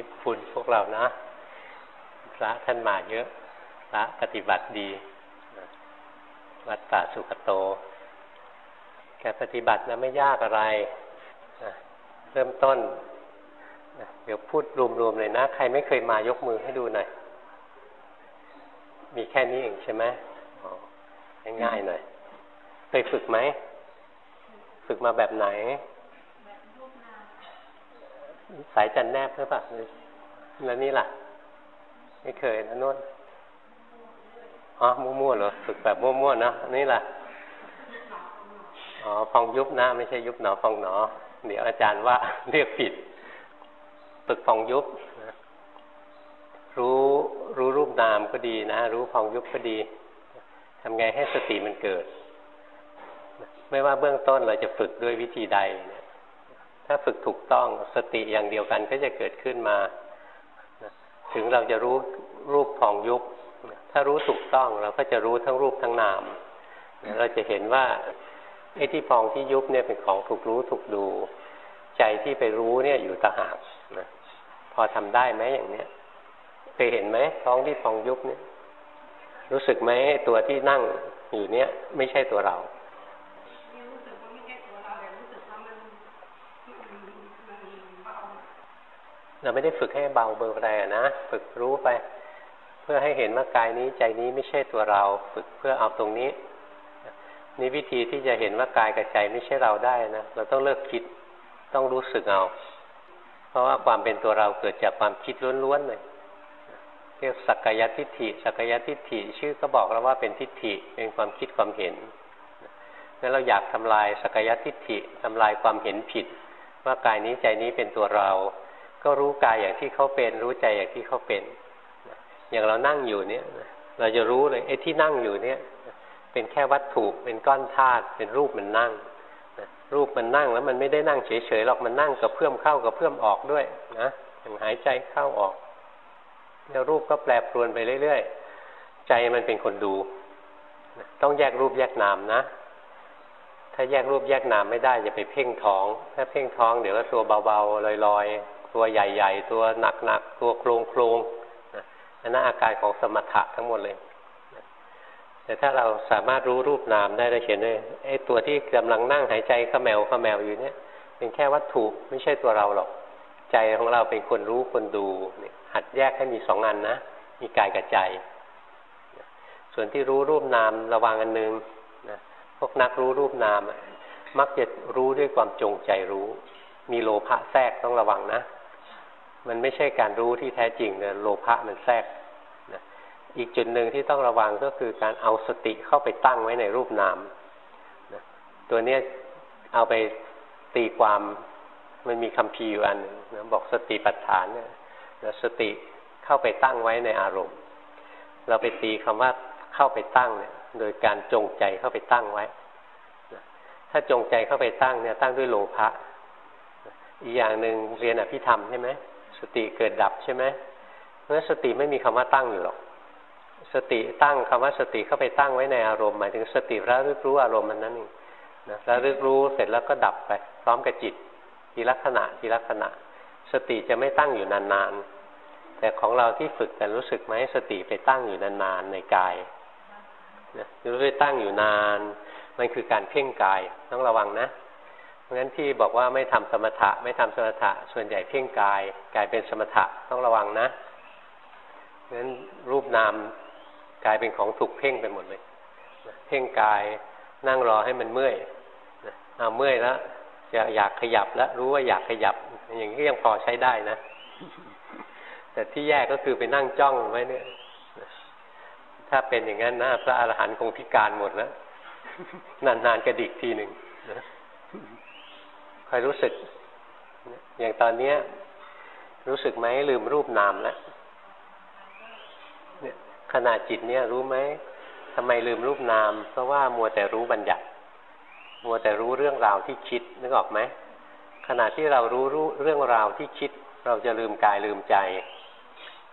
นี้คุณพวกเรานะพระท่านมาเยอะ พระปฏิบัติดี วัดป่าสุขโต การปฏิบัตินะไม่ยากอะไรเริ่มต้นเดี๋ยวพูดรวมๆเลยนะ ใครไม่เคยมายกมือให้ดูหน่อย มีแค่นี้เองใช่ไหมง่ายๆหน่อยเคยฝึกไหม ฝึกมาแบบไหน สายจันแนบหรือเปล่าแล้วนี่ล่ะ ไม่เคยนะนุ่นอ๋อมั่วๆเหรอฝึกแบบมั่วๆนะนี่ล่ะอ๋อพองยุบนะ ไม่ใช่ยุบหนอพองหนอ เดี๋ยวอาจารย์ว่าเรียกผิดฝึกพองยุบรู้รู้รูปนามก็ดีนะ รู้พองยุบก็ดีทำไงให้สติมันเกิด ไม่ว่าเบื้องต้นเราจะฝึกด้วยวิธีใดเนี่ย ถ้าฝึกถูกต้องสติอย่างเดียวกันก็จะเกิดขึ้นมา ถึงเราจะรู้รูปพองยุบถ้ารู้ถูกต้องเราก็จะรู้ทั้งรูปทั้งนาม เราจะเห็นว่าไอ้ที่พองที่ยุบเนี่ยเป็นของถูกรู้ถูกดู ใจที่ไปรู้เนี่ยอยู่ต่างหากนะพอทำได้ไหมอย่างเนี้ยเคยเห็นไหมท้องที่พองยุบเนี่ย รู้สึกไหมตัวที่นั่งอยู่เนี้ยไม่ใช่ตัวเรา เราไม่ได้ฝึกให้เบาเบอร์อะไรนะ ฝึกรู้ไป เพื่อให้เห็นว่ากายนี้ใจนี้ไม่ใช่ตัวเรา ฝึกเพื่อเอาตรงนี้นี่วิธีที่จะเห็นว่ากายกับใจไม่ใช่เราได้นะ เราต้องเลิกคิดต้องรู้สึกเอา เพราะว่าความเป็นตัวเราเกิดจากความคิดล้วนๆเลยเรียกสักกายทิฏฐิสักกายทิฏฐิชื่อก็บอกแล้วว่าเป็นทิฏฐิเป็นความคิดความเห็นงั้นเราอยากทำลายสักกายทิฏฐิทำลายความเห็นผิด ว่ากายนี้ใจนี้เป็นตัวเรา ก็รู้กายอย่างที่เขาเป็น รู้ใจอย่างที่เขาเป็น อย่างเรานั่งอยู่เนี่ย เราจะรู้เลยไอ้ที่นั่งอยู่เนี่ย เป็นแค่วัตถุเป็นก้อนธาตุเป็นรูปมันนั่งรูปมันนั่งแล้วมันไม่ได้นั่งเฉยๆหรอกมันนั่งกับเพื่อมเข้ากับเพื่อมออกด้วยนะอย่างหายใจเข้าออกแล้วรูปก็แปรปรวนไปเรื่อยๆใจมันเป็นคนดู ต้องแยกรูปแยกนามนะ ถ้าแยกรูปแยกนามไม่ได้จะไปเพ่งท้อง ถ้าเพ่งท้องเดี๋ยวก็ตัวเบาๆลอยๆ ตัวใหญ่ ๆ ตัวหนักๆตัวโครงโครงอันนั้นอาการของสมถะทั้งหมดเลยแต่ถ้าเราสามารถรู้รูปนามได้เราเห็นเลยไอ้ตัวที่กำลังนั่งหายใจขมแมวขมแมวอยู่เนี่ย เป็นแค่วัตถุไม่ใช่ตัวเราหรอก ใจของเราเป็นคนรู้คนดูเนี่ยหัดแยกให้มีสองอันนะ มีกายกับใจ ส่วนที่รู้รูปนามระวังอันหนึ่งนะพวกนักรู้รูปนาม มักจะรู้ด้วยความจงใจรู้ มีโลภะแทรกต้องระวังนะ มันไม่ใช่การรู้ที่แท้จริงเนี่ยโลภะมันแทรกนะอีกจุดหนึ่งที่ต้องระวังก็คือการเอาสติเข้าไปตั้งไว้ในรูปนามนะตัวเนี้ยเอาไปตีความมันมีคำพีอยู่อันหนึ่งนะบอกสติปัฏฐานเนี่ยสติเข้าไปตั้งไว้ในอารมณ์ เราไปตีคำว่าเข้าไปตั้งเนี่ยโดยการจงใจเข้าไปตั้งไว้ถ้าจงใจเข้าไปตั้งเนี่ยตั้งด้วยโลภะอีกอย่างหนึ่งเรียนอภิธรรมใช่ไหม สติเกิดดับใช่ไหมเพราะสติไม่มีคำว่าตั้งอยู่หรอก สติตั้งคำว่าสติเข้าไปตั้งไว้ในอารมณ์หมายถึงสติระลึกรู้อารมณ์มันนั่นเองนะระลึกรู้เสร็จแล้วก็ดับไป พร้อมกับจิต ทีลักษณะทีลักษณะ สติจะไม่ตั้งอยู่นานๆ แต่ของเราที่ฝึกกันรู้สึกไหมสติไปตั้งอยู่นานๆในกายนะรู้ไปตั้งอยู่นาน มันคือการเพ่งกายต้องระวังนะ ราะฉะนั้นที่บอกว่าไม่ทำสมถะ ไม่ทำสมถะ ส่วนใหญ่เพ่งกายกายเป็นสมถะต้องระวังนะเพราะฉะนั้นรูปนามกลายเป็นของถูกเพ่งไปหมดเลยเพ่งกายนั่งรอให้มันเมื่อยเอาเมื่อยแล้วอยากอยากขยับแล้วรู้ว่าอยากขยับ อย่างนี้ยังพอใช้ได้นะ แต่ที่แย่ก็คือไปนั่งจ้องไว้เนี่ยถ้าเป็นอย่างนั้นนะพระอรหันต์คงพิการหมดแล้วนานๆกระดิกทีหนึ่ง คอยรู้สึก อย่างตอนเนี้ย รู้สึกไหมลืมรูปนามแล้วเนี่ยขณะจิตเนี่ยรู้ไหมทำไมลืมรูปนาม เพราะว่ามัวแต่รู้บัญญัติ มัวแต่รู้เรื่องราวที่คิดนึกออกไหมขณะที่เรารู้รู้เรื่องราวที่คิด เราจะลืมกายลืมใจ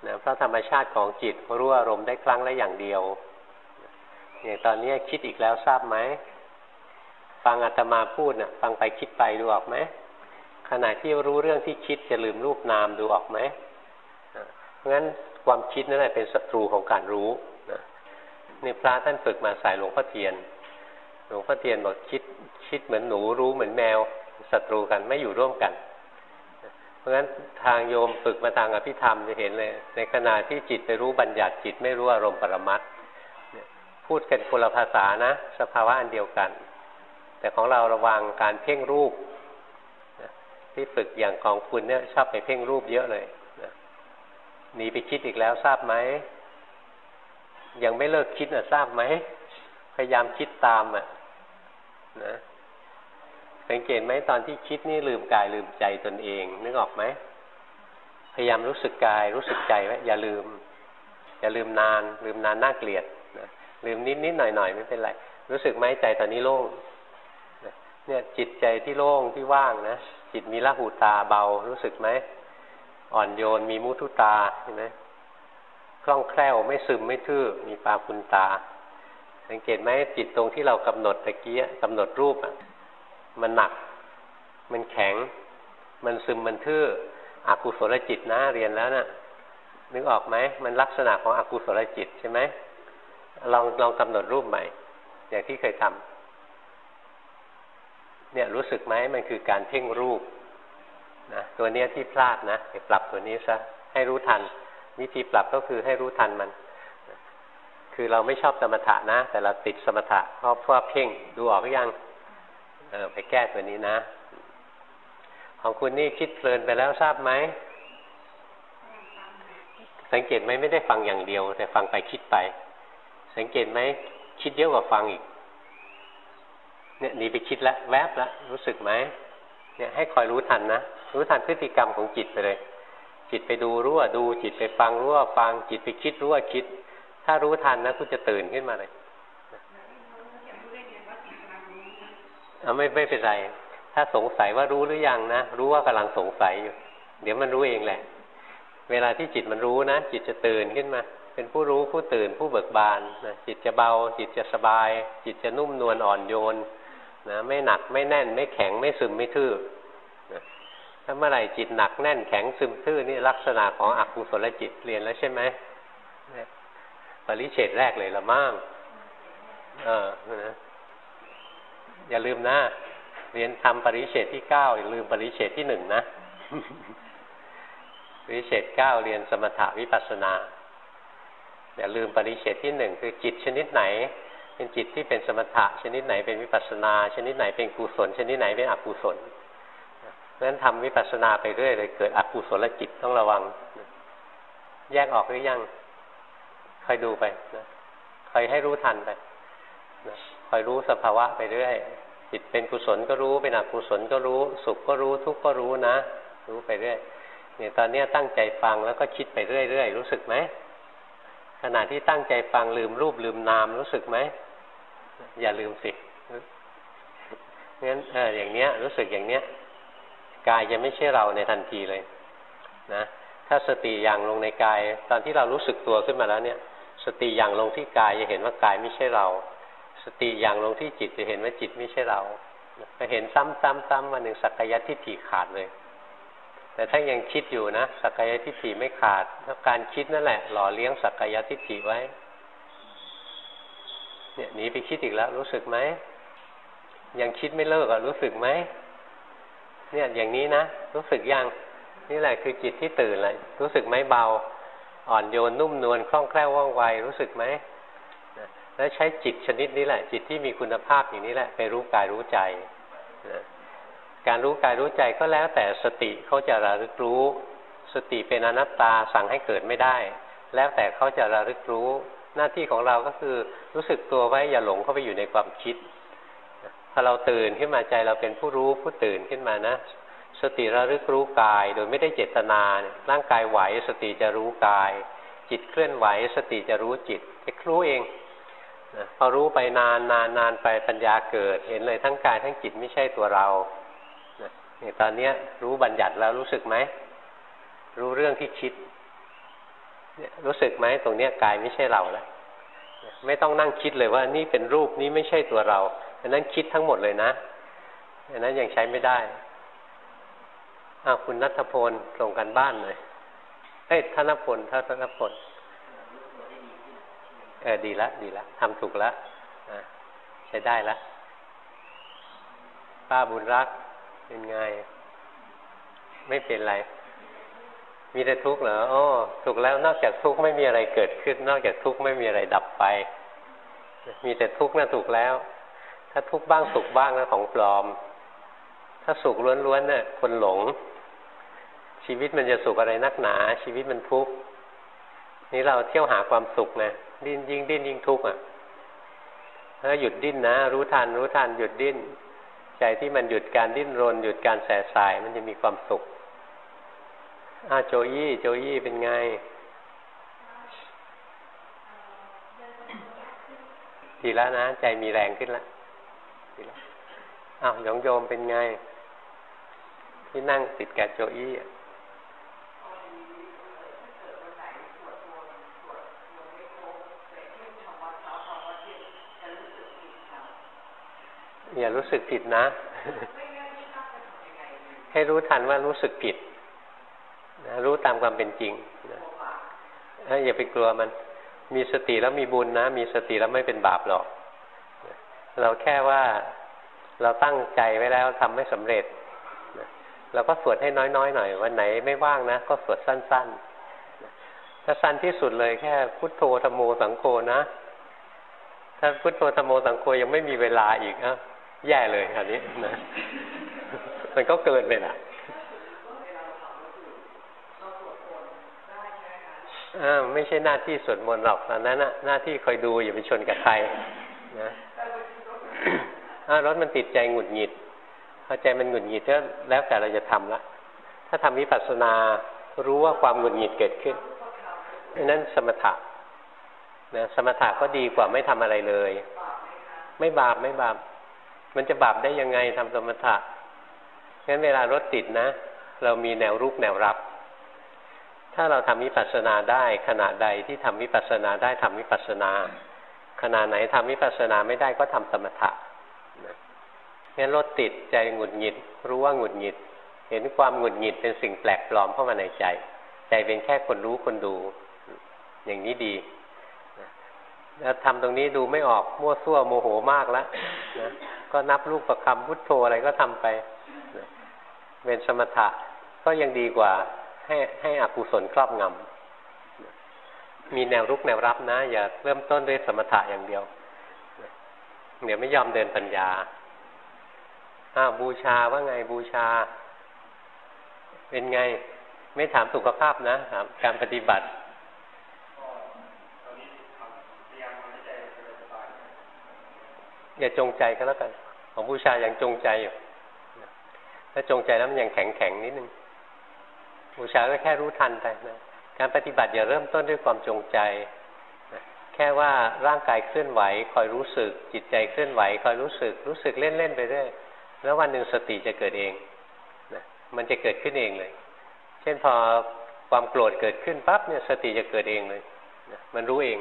นะเพราะธรรมชาติของจิตรู้อารมณ์ได้ครั้งละอย่างเดียวอย่างตอนนี้คิดอีกแล้วทราบไหม ฟังอาตมาพูดนะ่ะ ฟังไปคิดไปดูออกไหมขณะที่รู้เรื่องที่คิดจะลืมรูปนามดูออกไหมเพราะงั้นความคิดนั่นแหละเป็นศัตรูของการรู้นะนี่พระท่านฝึกมาสายหลวงพ่อเทียน หลวงพ่อเทียนบอกคิดคิดเหมือนหนูรู้เหมือนแมวศัตรูกันไม่อยู่ร่วมกัน เพราะฉะนั้นทางโยมฝึกมาทางอภิธรรมจะเห็นเลย ในขณะที่จิตไปรู้บัญญัติจิตไม่รู้อารมณ์ปรมัตพูดกันคนละภาษานะ สภาวะอันเดียวกัน แต่ของเราระวังการเพ่งรูปที่ฝึกอย่างของคุณเนี่ยชอบไปเพ่งรูปเยอะเลยหนีไปคิดอีกแล้วทราบไหมยังไม่เลิกคิดอะทราบไหมพยายามคิดตามอะนะสังเกตไหมตอนที่คิดนี่ลืมกายลืมใจตนเองนึกออกไหมพยายามรู้สึกกายรู้สึกใจไว้อย่าลืม อย่าลืมนาน ลืมนานน่าเกลียดนะลืมนิดนิดหน่อยหน่อยไม่เป็นไร รู้สึกไหมใจตอนนี้โล่ง เนี่ยจิตใจที่โล่งที่ว่างนะจิตมีละหูตาเบารู้สึกไหมอ่อนโยนมีมุทุตาเห็นไหมคล่องแคล่วไม่ซึมไม่ทื่อมีปาคุณตา สังเกตไหมจิตตรงที่เรากำหนดตะกี้กำหนดรูปอะ มันหนัก มันแข็ง มันซึมมันทื่ออกุศลจิตนะเรียนแล้วนะ่ะนึกออกไหมมันลักษณะของอกุศลจิตใช่ไหมลองลองกำหนดรูปใหม่ อย่างที่เคยทำ เนี่ยรู้สึกไหมมันคือการเพ่งรูปนะตัวเนี้ยที่พลาดนะไปปรับตัวนี้ซะให้รู้ทัน วิธีปรับก็คือให้รู้ทันมัน คือเราไม่ชอบสมถะนะ แต่เราติดสมถะเพราะว่าเพ่งดูออกหรือยังเออไปแก้ตัวนี้นะ ของคุณนี่คิดเพลินไปแล้วทราบไหมสังเกตไหมไม่ได้ฟังอย่างเดียว แต่ฟังไปคิดไป สังเกตไหมคิดเยอะกว่าฟังอีก เนี่ยหนีไปคิดแล้วแวบแล้วรู้สึกไหมเนี่ยให้คอยรู้ทันนะรู้ทันพฤติกรรมของจิตไปเลย จิตไปดูรู้ว่าดู จิตไปฟังรู้ว่าฟัง จิตไปคิดรู้ว่าคิด ถ้ารู้ทันนะคุณจะตื่นขึ้นมาเลยเอาไม่ไม่เป็นไร ถ้าสงสัยว่ารู้หรือยังนะรู้ว่ากำลังสงสัยอยู่ เดี๋ยวมันรู้เองแหละ เวลาที่จิตมันรู้นะจิตจะตื่นขึ้นมา เป็นผู้รู้ผู้ตื่นผู้เบิกบานนะจิตจะเบา จิตจะสบาย จิตจะนุ่มนวลอ่อนโยน นะไม่หนักไม่แน่น ไม่แข็งไม่ซึมไม่ทื่อนะถ้าเมื่อไหร่จิตหนักแน่นแข็งซึมทื่อนี่ลักษณะของอกุศลจิตเรียนแล้วใช่ไหมปริเฉดแรกเลยละมั่งเออนะอย่าลืมนะ เรียนทำปริเฉดที่เก้าอย่าลืมปริเฉดที่หนึ่งนะปริเฉดเก้าเรียนสมถวิปัสสนา อย่าลืมปริเฉดที่หนึ่งคือจิตชนิดไหน เป็นจิตที่เป็นสมถะ ชนิดไหนเป็นวิปัสนา ชนิดไหนเป็นกุศล ชนิดไหนเป็นอกุศลเพราะฉะนั้นทำวิปัสนาไปเรื่อยเลยเกิดอกุศลจิตต้องระวัง แยกออกหรือยังคอยดูไปนะคอยให้รู้ทันไปนะคอยรู้สภาวะไปเรื่อยจิตเป็นกุศลก็รู้เป็นอกุศลก็รู้ สุขก็รู้ทุกข์ก็รู้นะ รู้ไปเรื่อยเนี่ยตอนนี้ตั้งใจฟังแล้วก็คิดไปเรื่อยๆรู้สึกไหมขณะที่ตั้งใจฟังลืมรูปลืมนามรู้สึกไหม อย่าลืมสิงั้นเอออย่างเนี้ย รู้สึกอย่างเนี้ยกายจะไม่ใช่เราในทันทีเลยนะถ้าสติอย่างลงในกาย ตอนที่เรารู้สึกตัวขึ้นมาแล้วเนี่ย สติอย่างลงที่กายจะเห็นว่ากายไม่ใช่เรา สติอย่างลงที่จิตจะเห็นว่าจิตไม่ใช่เราไปเห็นซ้ำๆๆวันหนึ่งสักยะทิฏฐิขาดเลย แต่ถ้ายังคิดอยู่นะสักยะทิฏฐิไม่ขาดเพราะการคิดนั่นแหละ หล่อเลี้ยงสักยะทิฏฐิไว้ เนี่ยหนีไปคิดอีกแล้ว รู้สึกไหมยังคิดไม่เลิกอะรู้สึกไหมเนี่ยอย่างนี้นะรู้สึกยังนี่แหละคือจิตที่ตื่นเลยรู้สึกไหมเบา อ่อนโยนนุ่มนวลคล่องแคล่วว่องไวรู้สึกไหมแล้วใช้จิตชนิดนี้แหละ จิตที่มีคุณภาพอย่างนี้แหละ ไปรู้กายรู้ใจการรู้กายรู้ใจก็แล้วแต่สติเขาจะระลึกรู้ สติเป็นอนัตตาสั่งให้เกิดไม่ได้ แล้วแต่เขาจะระลึกรู้ หน้าที่ของเราก็คือรู้สึกตัวไว้อย่าหลงเข้าไปอยู่ในความคิดพอเราตื่นขึ้นมาใจเราเป็นผู้รู้ผู้ตื่นขึ้นมานะ สติระลึกรู้กาย โดยไม่ได้เจตนาร่างกายไหว สติจะรู้กาย จิตเคลื่อนไหว สติจะรู้จิตจะรู้เองพอรู้ไปนานนานนานไปปัญญาเกิด เห็นเลยทั้งกายทั้งจิตไม่ใช่ตัวเรานี่ตอนนี้รู้บัญญัติแล้วรู้สึกไหม รู้เรื่องที่คิด รู้สึกไหมตรงเนี้ยกายไม่ใช่เราแล้วไม่ต้องนั่งคิดเลยว่านี่เป็นรูปนี้ไม่ใช่ตัวเราอันนั้นคิดทั้งหมดเลยนะอันนั้นยังใช้ไม่ได้อ้าคุณนัทพลส่งกันบ้านเลยเอ้ยธนพลธนพลเออดีละดีละทำถูกละใช้ได้ละป้าบุญรักเป็นไง ไม่เป็นไร มีแต่ทุกข์เหรอโอ้ถูกแล้วนอกจากทุกข์ไม่มีอะไรเกิดขึ้น นอกจากทุกข์ไม่มีอะไรดับไป มีแต่ทุกข์น่ะถูกแล้ว ถ้าทุกข์บ้างสุขบ้างนะของปลอม ถ้าสุขล้วนๆเนี่ยคนหลง ชีวิตมันจะสุขอะไรนักหนา ชีวิตมันทุกข์นี่เราเที่ยวหาความสุขนะดิ้นยิ่งดิ้นยิ่งทุกข์อะถ้าหยุดดิ้นนะ รู้ทัน รู้ทัน หยุดดิ้น ใจที่มันหยุดการดิ้นรน หยุดการแสสาย มันจะมีความสุข อาโจยี่โจยี่เป็นไงดีแล้วนะ ใจมีแรงขึ้นแล้วดีแล้วอ้าวยองโยมเป็นไง ที่นั่งติดแกโจยี่อย่ารู้สึกผิดนะ ให้รู้ทันว่ารู้สึกผิด นะรู้ตามความเป็นจริงนะอย่าไปกลัวมัน มีสติแล้วมีบุญนะ มีสติแล้วไม่เป็นบาปหรอก เราแค่ว่าเราตั้งใจไว้แล้วทำไม่สำเร็จเราก็สวดให้น้อยๆหน่อย วันไหนไม่ว่างนะ ก็สวดสั้นๆถ้าสั้นที่สุดเลยแค่พุทโธธรรมโมสังโฆนะ ถ้าพุทโธธรรมโมสังโฆยังไม่มีเวลาอีกอะแย่เลยคราวนี้นะมันก็เกินไปละ อ่าไม่ใช่หน้าที่สวดมนต์หรอกตอนนั้นนะหน้าที่คอยดูอย่าไปชนกับใครนะถ้ารถมันติดใจหงุดหงิดพอใจมันหงุดหงิดก็แล้วแต่เราจะทำละ ถ้าทำวิปัสสนารู้ว่าความหงุดหงิดเกิดขึ้นนั่นสมถะนะสมถะก็ดีกว่าไม่ทำอะไรเลย ไม่บาปไม่บาปมันจะบาปได้ยังไงทำสมถะงั้นเวลารถติดนะ เรามีแนวรุกแนวรับ ถ้าเราทำวิปัสสนาได้ ขณะใดที่ทำวิปัสสนาได้ทำวิปัสสนา ขณะไหนทำวิปัสสนาไม่ได้ก็ทำสมถะงั้นรถติดใจหงุดหงิด รู้ว่าหงุดหงิด เห็นความหงุดหงิดเป็นสิ่งแปลกปลอมเข้ามาในใจ ใจเป็นแค่คนรู้คนดู อย่างนี้ดีแล้วทำตรงนี้ดูไม่ออกมั่วซั่วโมโหมากแล้วนะก็นับลูกประคำพุทโธอะไรก็ทำไปเป็นสมถะก็ยังดีกว่า ให้ให้อกุศลครอบงำมีแนวรุกแนวรับนะ อย่าเริ่มต้นด้วยสมถะอย่างเดียว เดี๋ยวไม่ยอมเดินปัญญาอ้าบูชาว่าไงบูชา เป็นไง ไม่ถามสุขภาพนะถามการปฏิบัติอย่าจงใจก็แล้วกัน ของบูชาอย่างจงใจอยู่ ถ้าจงใจแล้วมันยังแข็งแข็งนิดนึง บูชาก็แค่รู้ทันไปนะการปฏิบัติอย่าเริ่มต้นด้วยความจงใจแค่ว่าร่างกายเคลื่อนไหว คอยรู้สึก จิตใจเคลื่อนไหว คอยรู้สึก รู้สึกเล่น ๆ ไปเรื่อยแล้ววันหนึ่งสติจะเกิดเองนะมันจะเกิดขึ้นเองเลย เช่นพอความโกรธเกิดขึ้นปั๊บเนี่ยสติจะเกิดเองเลยนะมันรู้เอง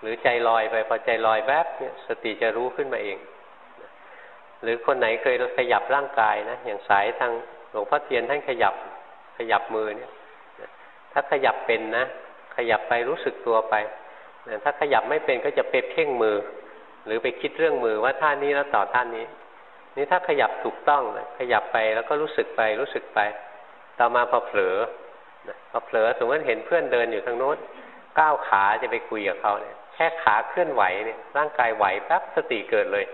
หรือใจลอยไปพอใจลอยแวบเนี่ยสติจะรู้ขึ้นมาเองนะหรือคนไหนเคยขยับร่างกายนะอย่างสายทางหลวงพ่อเทียนท่านขยับ ขยับมือเนี่ย ถ้าขยับเป็นนะ ขยับไปรู้สึกตัวไป ถ้าขยับไม่เป็นก็จะไปเพ่งมือ หรือไปคิดเรื่องมือว่าท่านี้แล้วต่อท่านนี้ นี่ถ้าขยับถูกต้องนะขยับไปแล้วก็รู้สึกไปรู้สึกไป ต่อมาพอเผลอพอเผลอสมมติเห็นเพื่อนเดินอยู่ทางโน้นก้าวขาจะไปคุยกับเขาเนี่ยแค่ขาเคลื่อนไหวเนี่ยร่างกายไหวแป๊บสติเกิดเลย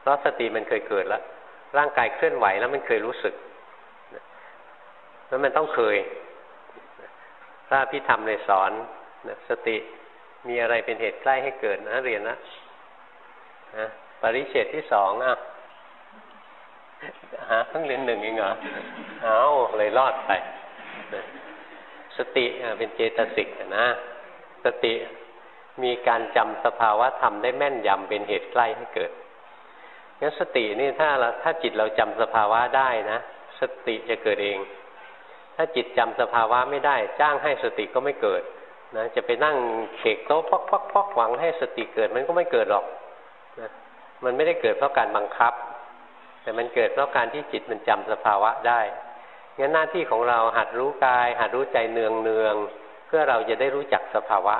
เพราะสติมันเคยเกิดแล้ว ร่างกายเคลื่อนไหวแล้วมันเคยรู้สึก แล้วมันต้องเคย พระพิธรรมเลยสอนสติมีอะไรเป็นเหตุใกล้ให้เกิดนะเรียนนะนะปริเฉดที่สองอะฮะเพิ่งเรียนหนึ่งเองเหรอเอาเลยรอดไปสติเป็นเจตสิกนะสติมีการจำสภาวะธรรมได้แม่นยำเป็นเหตุใกล้ให้เกิดงั้นสตินี่ถ้าเราถ้าจิตเราจำสภาวะได้นะ สติจะเกิดเอง ถ้าจิตจำสภาวะไม่ได้ จ้างให้สติก็ไม่เกิดนะจะไปนั่งเขกโต๊ะพอกพอกพอกหวังให้สติเกิดมันก็ไม่เกิดหรอกนะมันไม่ได้เกิดเพราะการบังคับ แต่มันเกิดเพราะการที่จิตมันจำสภาวะได้งั้นหน้าที่ของเราหัดรู้กาย หัดรู้ใจเนืองเนืองเพื่อเราจะได้รู้จักสภาวะ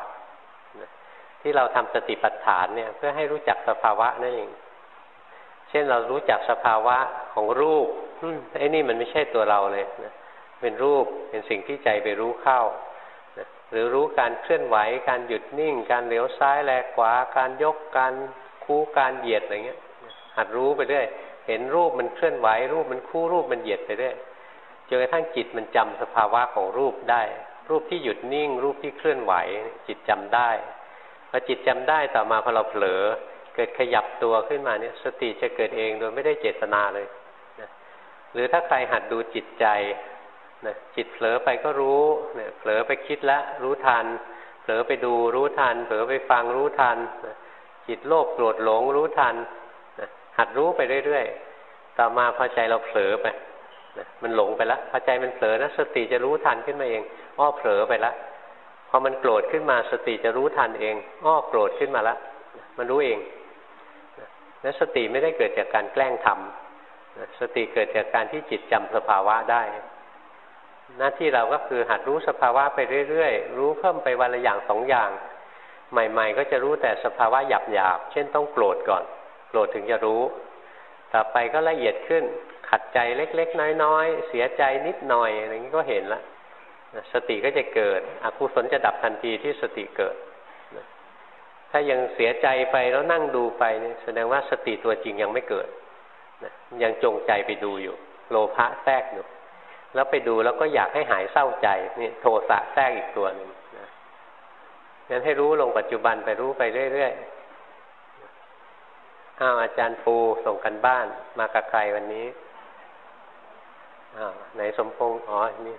ที่เราทำสติปัฏฐานเนี่ย เพื่อให้รู้จักสภาวะนั่นเองเช่นเรารู้จักสภาวะของรูปไอ้นี่มันไม่ใช่ตัวเราเลยนะ เป็นรูปเป็นสิ่งที่ใจไปรู้เข้า หรือรู้การเคลื่อนไหว การหยุดนิ่ง การเลี้ยวซ้ายแลขวา การยกการคู่การเหยียดอะไรเงี้ย หัดรู้ไปเรื่อยเห็นรูปมันเคลื่อนไหว รูปมันคู่รูปมันเหยียดไปเรื่อยจนกระทั่งจิตมันจำสภาวะของรูปได้ รูปที่หยุดนิ่ง รูปที่เคลื่อนไหว จิตจำได้พอจิตจำได้ต่อมาพอเราเผลอ เกิดขยับตัวขึ้นมาเนี่ย สติจะเกิดเองโดยไม่ได้เจตนาเลยหรือถ้าใครหัดดูจิตใจ นะจิตเผลอไปก็รู้เนี่ยเผลอไปคิดแล้วรู้ทัน เผลอไปดูรู้ทัน เผลอไปฟังรู้ทันนะจิตโลภโกรธหลงรู้ทันนะหัดรู้ไปเรื่อยๆ ต่อมาพอใจเราเผลอไปนะมันหลงไปแล้วพอใจมันเผลอนะสติจะรู้ทันขึ้นมาเองอ้อเผลอไปแล้วพอมันโกรธขึ้นมาสติจะรู้ทันเองอ้อโกรธขึ้นมาแล้วมันรู้เองนั้นสติไม่ได้เกิดจากการแกล้งทำสติเกิดจากการที่จิตจำสภาวะได้ หน้าที่เราก็คือหัดรู้สภาวะไปเรื่อยๆ รู้เพิ่มไปวันละอย่างสองอย่าง ใหม่ ๆ ก็จะรู้แต่สภาวะหยาบๆ เช่นต้องโกรธก่อน โกรธถึงจะรู้ ต่อไปก็ละเอียดขึ้น ขัดใจเล็กๆ น้อยๆ เสียใจนิดหน่อยอะไรนี้ก็เห็นละสติก็จะเกิดอกุศลจะดับทันทีที่สติเกิด ถ้ายังเสียใจไปแล้วนั่งดูไปเนี่ยแสดงว่าสติตัวจริงยังไม่เกิดยังจงใจไปดูอยู่ โลภะแทรกอยู่ แล้วไปดูแล้วก็อยากให้หายเศร้าใจนี่โทสะแทรกอีกตัวหนึ่งนะงั้นให้รู้ลงปัจจุบันไปรู้ไปเรื่อยๆอ้าวอาจารย์ปูส่งกันบ้านมากับใครวันนี้อ้าวไหนสมพงษ์อ๋อนี่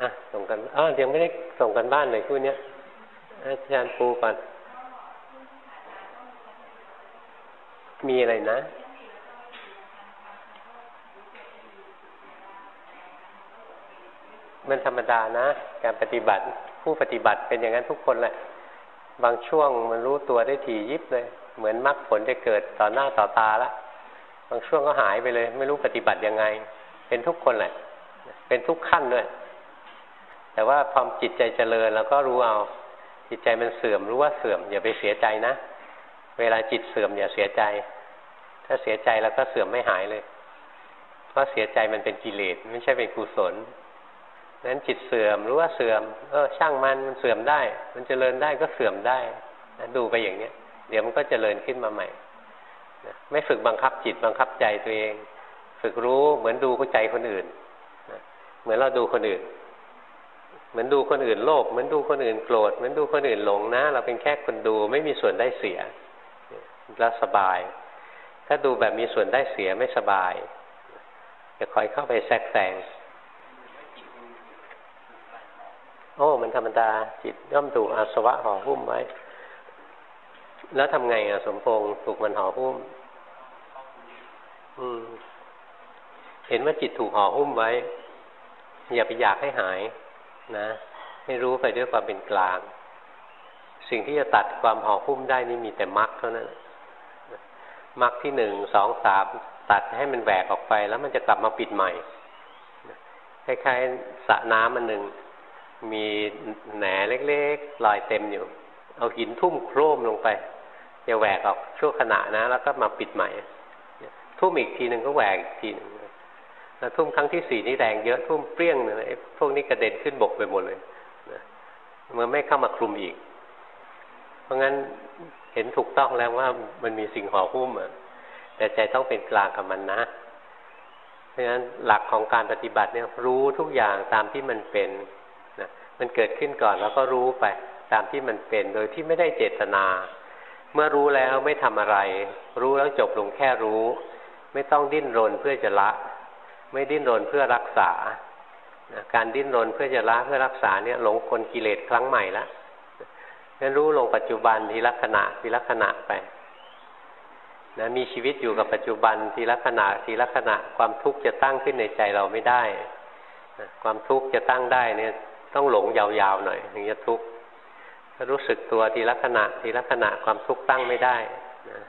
อะส่งกันอ้ายังไม่ได้ส่งกันบ้านเลยคู่เนี้ยอาจารย์ปูก่อนมีอะไรนะ มันธรรมดานะ การปฏิบัติผู้ปฏิบัติเป็นอย่างนั้นทุกคนแหละ บางช่วงมันรู้ตัวได้ทียิบเลย เหมือนมรรคผลจะเกิดต่อหน้าต่อตาละบางช่วงก็หายไปเลย ไม่รู้ปฏิบัติยังไง เป็นทุกคนแหละ เป็นทุกขั้นด้วยแต่ว่าพอจิตใจเจริญเราก็รู้เอาจิตใจมันเสื่อมรู้ว่าเสื่อมอย่าไปเสียใจนะ เวลาจิตเสื่อมอย่าเสียใจ ถ้าเสียใจแล้วก็เสื่อมไม่หายเลย เพราะเสียใจมันเป็นกิเลสไม่ใช่เป็นกุศล นั้นจิตเสื่อมรู้ว่าเสื่อม เออช่างมันมันเสื่อมได้ มันเจริญได้ก็เสื่อมได้นะดูไปอย่างเนี้ย เดี๋ยวมันก็เจริญขึ้นมาใหม่นะไม่ฝึกบังคับจิตบังคับใจตัวเอง ฝึกรู้เหมือนดูใจคนอื่นนะเหมือนเราดูคนอื่น เหมือนดูคนอื่นโลภเหมือนดูคนอื่นโกรธเหมือนดูคนอื่นหลงนะ เราเป็นแค่คนดูไม่มีส่วนได้เสียแล้วสบาย ถ้าดูแบบมีส่วนได้เสียไม่สบาย จะคอยเข้าไปแทรกแซง โอ้มันธรรมดา จิตย่อมถูกอาสวะห่อหุ้มไว้ แล้วทำไงอะ สมพงษ์ถูกมันห่อหุ้ม อืม เห็นว่าจิตถูกห่อหุ้มไว้ อย่าไปอยากให้หาย นะให้รู้ไปด้วยความเป็นกลาง สิ่งที่จะตัดความห่อหุ้มได้นี่มีแต่มรรคเท่านั้นมรรคที่หนึ่งสองสามตัดให้มันแหวกออกไป แล้วมันจะกลับมาปิดใหม่คล้ายๆสระน้ำมันหนึ่ง มีแหนเล็กๆลอยเต็มอยู่ เอาหินทุ่มโครมลงไปจะแหวกออกชั่วขณะนะ แล้วก็มาปิดใหม่ ทุ่มอีกทีหนึ่งก็แหวกอีกทีหนึ่งแล้วทุ่มครั้งที่สี่นี่แรงเยอะทุ่มเปรี้ยงเลยพวกนี้กระเด็นขึ้นบกไปหมดเลยมันไม่เข้ามาคลุมอีก เพราะงั้นเห็นถูกต้องแล้วว่ามันมีสิ่งห่อหุ้มอะแต่ใจต้องเป็นกลางกับมันนะ เพราะฉะนั้นหลักของการปฏิบัติเนี่ยรู้ทุกอย่างตามที่มันเป็น มันเกิดขึ้นก่อนแล้วก็รู้ไป ตามที่มันเป็นโดยที่ไม่ได้เจตนา เมื่อรู้แล้วไม่ทำอะไร รู้แล้วจบลงแค่รู้ ไม่ต้องดิ้นรนเพื่อจะละ ไม่ดิ้นรนเพื่อรักษา การดิ้นรนเพื่อจะละเพื่อรักษาเนี่ยหลงคนกิเลสครั้งใหม่ละนั้นรู้ลงปัจจุบันทีละขณะทีละขณะไปนะมีชีวิตอยู่กับปัจจุบันทีละขณะทีละขณะความทุกข์จะตั้งขึ้นในใจเราไม่ได้ความทุกข์จะตั้งได้เนี่ย ต้องหลงยาวๆหน่อยถึงจะทุกข์รู้สึกตัวทีละขณะทีละขณะความทุกข์ตั้งไม่ได้นะ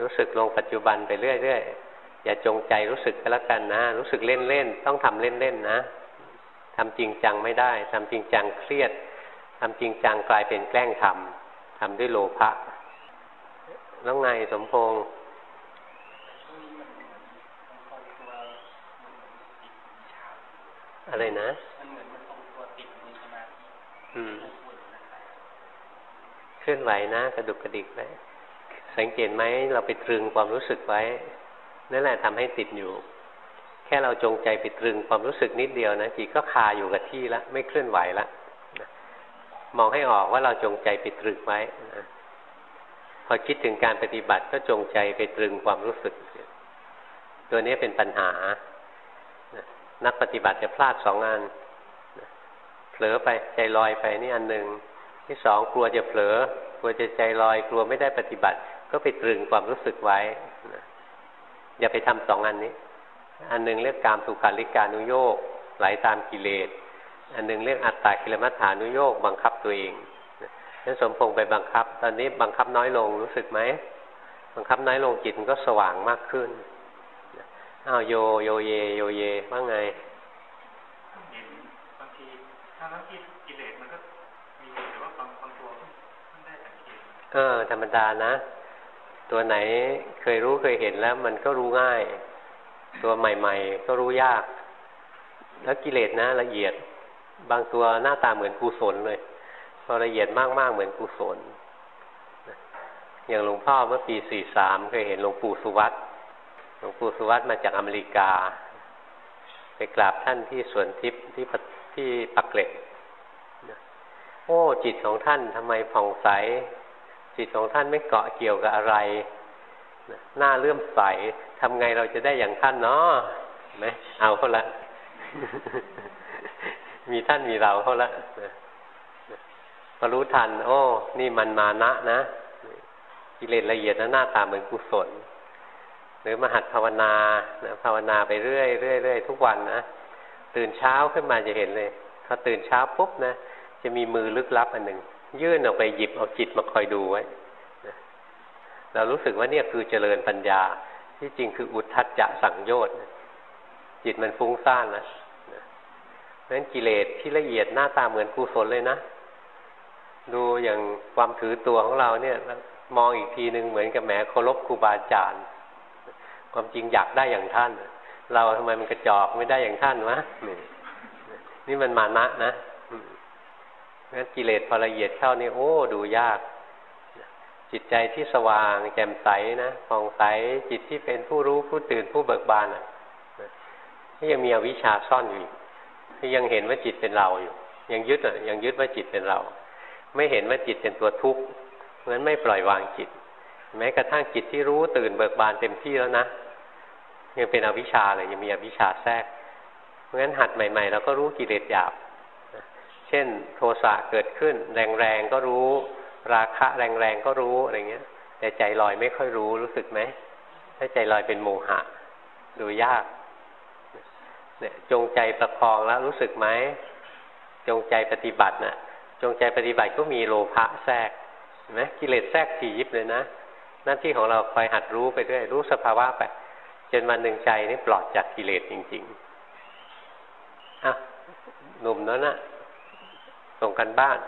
รู้สึกลงปัจจุบันไปเรื่อยๆอย่าจงใจรู้สึกก็แล้วกันนะ รู้สึกเล่นเล่นต้องทำเล่นเล่นะทำจริงจังไม่ได้ทำจริงจังเครียดทำจริงจังกลายเป็นแกล้งทำทำด้วยโลภะแล้วไงสมพงษ์อะไรนะ เคลื่อนไหวนะ กระดุกกระดิกไปสังเกตไหมเราไปตรึงความรู้สึกไว้นั่นแหละทำให้ติดอยู่ แค่เราจงใจไปตรึงความรู้สึกนิดเดียวนะจิตก็คาอยู่กับที่ล้วไม่เคลื่อนไหวล้วมองให้ออกว่าเราจงใจไปตรึงไว้พอคิดถึงการปฏิบัติก็จงใจไปตรึงความรู้สึก ตัวนี้เป็นปัญหา นักปฏิบัติจะพลาดสองงาน ผลอไปใจลอยไปนี่อันหนึ่งที่สองกลัวจะเผลอกลัวจะใจลอย กลัวไม่ได้ปฏิบัติ ก็ไปตรึงความรู้สึกไว้อย่าไปทำสองอันนี้ อันหนึ่งเรียกกามสุขาริการุโยกไหลาตามกิเลสอันหนึ่งเรียกอัตตากิลมัฏฐานุโยกบังคับตัวเองนั้นสมพงษ์ไปบังคับ ตอนนี้บังคับน้อยลงรู้สึกไหมบังคับน้อยลงจิตมันก็สว่างมากขึ้นอ้าวโยโยเยโยเยว่าไงบาง ทั้งทั้งที่กิเลสมันก็มีแต่ว่าบางบางตัวมันได้สังเกตเออธรรมดานะ ตัวไหนเคยรู้เคยเห็นแล้ว มันก็รู้ง่าย ตัวใหม่ ๆ ก็รู้ยาก แล้วกิเลสนะละเอียด บางตัวหน้าตาเหมือนกุศลเลยพอละเอียดมากๆเหมือนกุศลอย่างหลวงพ่อเมื่อปีสี่สามเคยเห็นหลวงปู่สุวัตหลวงปู่สุวัตมาจากอเมริกา ไปกราบท่านที่สวนทิพย์ที่ ที่ปักเกร็ดโอ้จิตของท่านทำไมผ่องใส จิตของท่านไม่เกาะเกี่ยวกับอะไรหน้าเลื่อมใสทำไงเราจะได้อย่างท่านเนาะไหมเอาเขาละ มีท่านมีเราเขาละพอรู้ทัน โอ้ นี่มันมานะนะกิเลสละเอียดนะหน้าตาเหมือนกุศล หรือมหัดภาวนานะภาวนาไปเรื่อยเรื่อยเรื่อยทุกวันนะ ตื่นเช้าขึ้นมาจะเห็นเลยพอตื่นเช้าปุ๊บนะจะมีมือลึกลับอันหนึ่งยื่นออกไปหยิบเอาจิตมาคอยดูไว้เรารู้สึกว่าเนี่ยคือเจริญปัญญา ที่จริงคืออุทธัจจะสังโยชน์จิตมันฟุ้งซ่านนะนั้นกิเลสที่ละเอียดหน้าตาเหมือนกุศลเลยนะ ดูอย่างความถือตัวของเราเนี่ย มองอีกทีหนึ่งเหมือนกับแหมเคารพครูบาอาจารย์ ความจริงอยากได้อย่างท่าน เราทำไมมันกระจอกไม่ได้อย่างท่านวะนี่มันมานะนะงั้นกิเลสพอละเอียดเข้านี่โอ้ดูยาก จิตใจที่สว่างแจ่มใสนะผ่องใสจิตที่เป็นผู้รู้ผู้ตื่นผู้เบิกบานอะนี่ยังมีอวิชชาซ่อนอยู่ที่ยังเห็นว่าจิตเป็นเราอยู่ ยังยึดอะยังยึดว่าจิตเป็นเรา ไม่เห็นว่าจิตเป็นตัวทุกข์เพราะฉะนั้นไม่ปล่อยวางจิต แม้กระทั่งจิตที่รู้ตื่นเบิกบานเต็มที่แล้วนะ ยังเป็นอวิชชาเลยยังมีอวิชชาแทรก เพราะฉะนั้นหัดใหม่ ๆ เราก็รู้กิเลสหยาบ เช่นโทสะเกิดขึ้น แรงๆก็รู้ ราคะแรงๆก็รู้อะไรเงี้ย แต่ใจลอยไม่ค่อยรู้รู้สึกไหมถ้าใจลอยเป็นโมหะ ดูยากเนี่ยจงใจประคองแล้วรู้สึกไหมจงใจปฏิบัตินะ่ะ จงใจปฏิบัติก็มีโลภะแทรกเห็นไหมกิเลสแทรกถี่ยิบเลยนะหน้าที่ของเราคอยหัดรู้ไปด้วยรู้สภาวะไป จนวันหนึ่งใจนี่ปลอดจากกิเลสจริงๆอะหนุ่มนั้นนะส่งกันบ้าน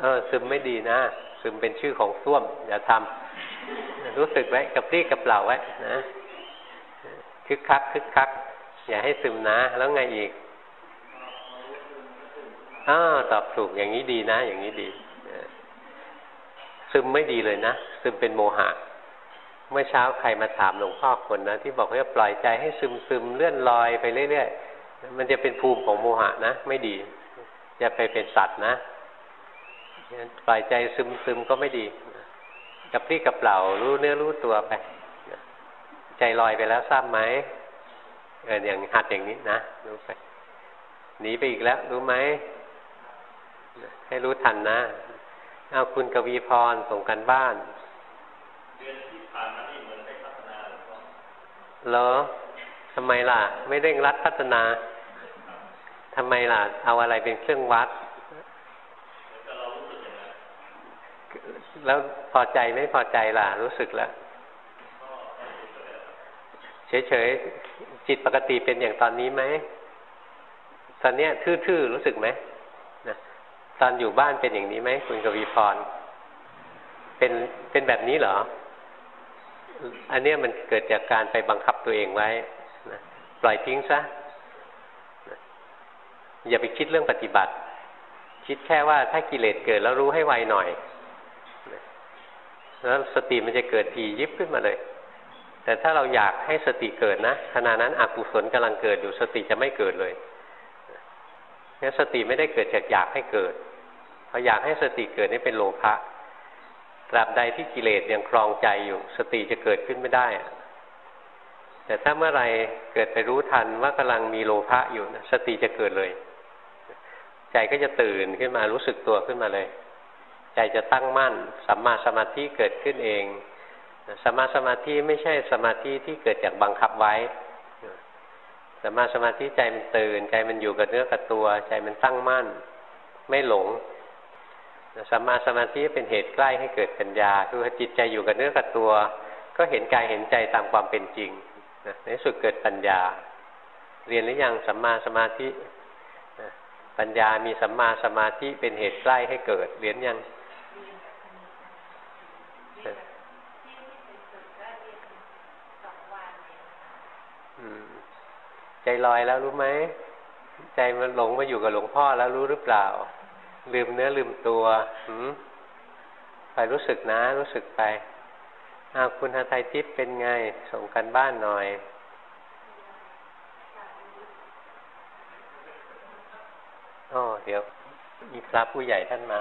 เออซึมไม่ดีนะ ซึมเป็นชื่อของส้วม อย่าทำรู้สึกไว้กับรีกับเปล่าไว้นะคึกคักคึกคัก อย่าให้ซึมนะ แล้วไงอีกอ้าตอบถูกอย่างนี้ดีนะ อย่างนี้ดี ซึมไม่ดีเลยนะ ซึมเป็นโมหะ เมื่อเช้าใครมาถามหลวงพ่อคนนะ ที่บอกว่าปล่อยใจให้ซึมซึมเลื่อนลอยไปเรื่อยๆ มันจะเป็นภูมิของโมหะนะ ไม่ดี จะไปเป็นสัตว์นะปล่อยใจซึมซึมก็ไม่ดีกับพี่กับเปล่ารู้เนื้อรู้ตัวไป ใจลอยไปแล้วทราบไหมเอออย่างหัดอย่างนี้นะรู้ไปหนีไปอีกแล้ว รู้ไหมให้รู้ทันนะ เอาคุณกวีพรส่งกันบ้าน เดือนที่ผ่านมานี่เหมือนได้พัฒนาหรือเปล่าเหรอทำไมล่ะ ไม่เร่งรัดพัฒนาทำไมล่ะแล้วพอใจไม่พอใจล่ะ รู้สึกแล้วเฉยๆจิตปกติเป็นอย่างตอนนี้ไหมตอนเนี้ยทื่อๆรู้สึกไหมนะ ตอนอยู่บ้านเป็นอย่างนี้ไหมคุณกวีพร เป็นเป็นแบบนี้เหรอ อันเนี้ยมันเกิดจากการไปบังคับตัวเองไว้นะปล่อยทิ้งซะนะอย่าไปคิดเรื่องปฏิบัติ คิดแค่ว่าถ้ากิเลสเกิดแล้วรู้ให้ไวหน่อยนะแล้วสติมันจะเกิดทียิบขึ้นมาเลย แต่ถ้าเราอยากให้สติเกิดนะขณะนั้นอกุศลกำลังเกิดอยู่สติจะไม่เกิดเลย งั้นสติไม่ได้เกิดจากอยากให้เกิดพออยากให้สติเกิดนี่เป็นโลภะตราบใดที่กิเลสยังครองใจอยู่ สติจะเกิดขึ้นไม่ได้ แต่ถ้าเมื่อไรเกิดไปรู้ทันว่ากำลังมีโลภะอยู่นะสติจะเกิดเลย ใจก็จะตื่นขึ้นมารู้สึกตัวขึ้นมาเลย ใจจะตั้งมั่นสัมมาสมาธิเกิดขึ้นเองสัมมาสมาธิไม่ใช่สมาธิที่เกิดจากบังคับไว้ สัมมาสมาธิใจมันตื่น ใจมันอยู่กับเนื้อกับตัว ใจมันตั้งมั่น ไม่หลงสัมมาสมาธิเป็นเหตุใกล้ให้เกิดปัญญา คือจิตใจอยู่กับเนื้อกับตัว ก็เห็นกายเห็นใจตามความเป็นจริงในสุดเกิดปัญญา เรียนหรือยังสัมมาสมาธิปัญญามีสัมมาสมาธิเป็นเหตุใกล้ให้เกิด เรียนยัง ใจลอยแล้วรู้ไหมใจมันหลงมาอยู่กับหลวงพ่อแล้วรู้หรือเปล่า ลืมเนื้อลืมตัวหืมไปรู้สึกนะ รู้สึกไปอาคุณฮาไททิพย์เป็นไง ส่งกันบ้านหน่อย อ๋อ เดี๋ยว มีพระผู้ใหญ่ท่านมา